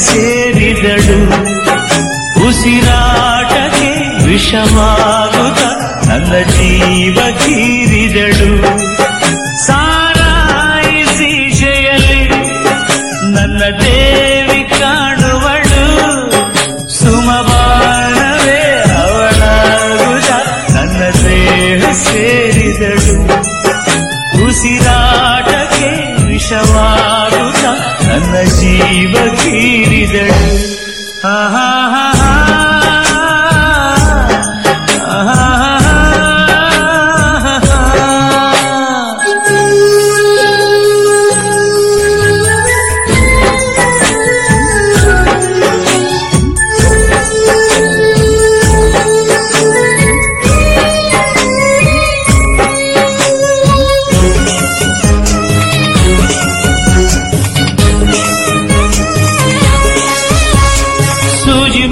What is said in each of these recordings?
ಸೇರಿದಳು ಉಸಿರಾಟಕ್ಕೆ ವಿಷವಾಗುತ್ತ ನನ್ನ ಜೀವ ಕೀರಿದಳು ಜೀವ ಕೀರಿದಳು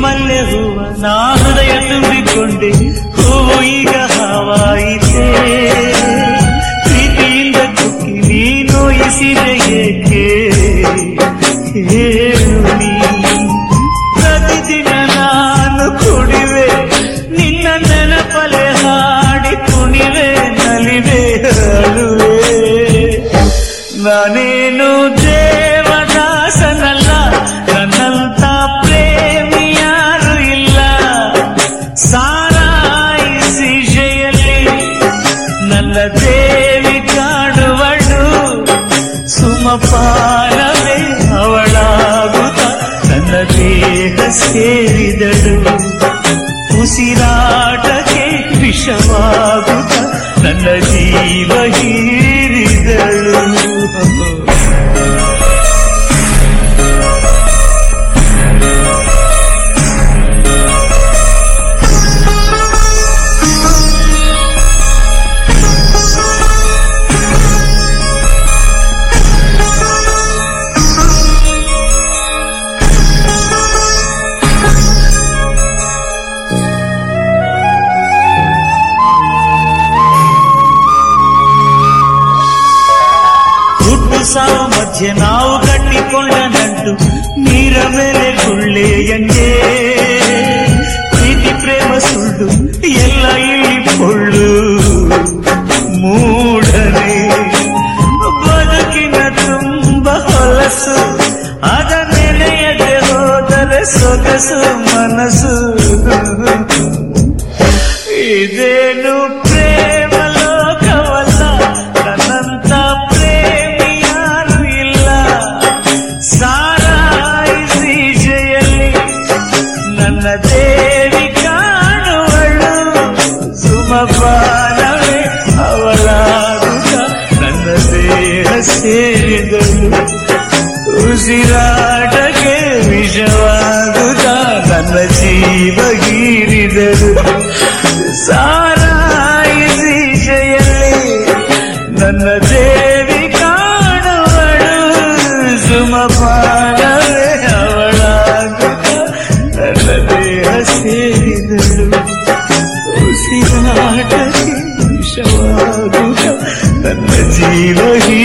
ಮಲ್ಲೆ ಹೂವ ನಾ ಹೃದಯ ತುಂಬಿಕೊಂಡೆ. ಹೂವು ಈಗ ಹಾವಾಯಿತೆ. ಪ್ರೀತಿಯಿಂದ ಕುಕ್ಕಿ ನೀ ನೋಯಿಸಿದೆ ಏಕೆ? ಹೇಳು ನೀ. ಪ್ರತಿದಿನ ನಾನು ಕುಡಿವೆ, ನಿನ್ನ ನೆನಪಲೆ ಹಾಡಿ ಕುಣಿವೆ, ನಲಿವೆ, ಅಳುವೆ. ನಾನೇನು ದೇವಿ ಕಾಣುವಳು ಸುಮಪಾನವೇ ಅವಳಾಗುತ್ತ ನನ್ನ ದೇಹ ಸೇರಿದಳು ಉಸಿರಾಟಕ್ಕೆ ವಿಷವಾಗುತ್ತ ಸಾವು ಮಧ್ಯೆ ನಾವು ಕಟ್ಟಿಕೊಂಡ ನಂಟು ನೀರ ಮೇಲೆ ಗುಳ್ಳೆಯಂಗೆ ಪ್ರೀತಿ ಪ್ರೇಮ ಸುಳ್ಳು ಎಲ್ಲ ಇಲ್ಲಿ ಪೊಳ್ಳು ಮೂಢನೆ ಬದುಕಿನ ತುಂಬ ಹೊಲಸು ಅದ ನೆನೆಯದೆ ಹೋದರೆ ಸೊಗಸು ಮನಸ್ಸು ಇದೇನು ಉಸಿರಾಟಕ್ಕೆ ವಿಷವಾಗುತ್ತ ನನ್ನ ಜೀವ ಗೀರಿದಳು ಸಾರಾಯಿಸಿ ಜಯಲ್ಲಿ ನನ್ನ ದೇವಿ ಕಾಣುವಳು ಸುಮಪಾನವೇ ಅವಳಾಗುತ್ತ ನನ್ನ ದೇಹ ಸೇರಿದಳು ಉಸಿರಾಟಕ್ಕೆ ವಿಷವಾಗುತ್ತ ನನ್ನ ಜೀವ ಹೀ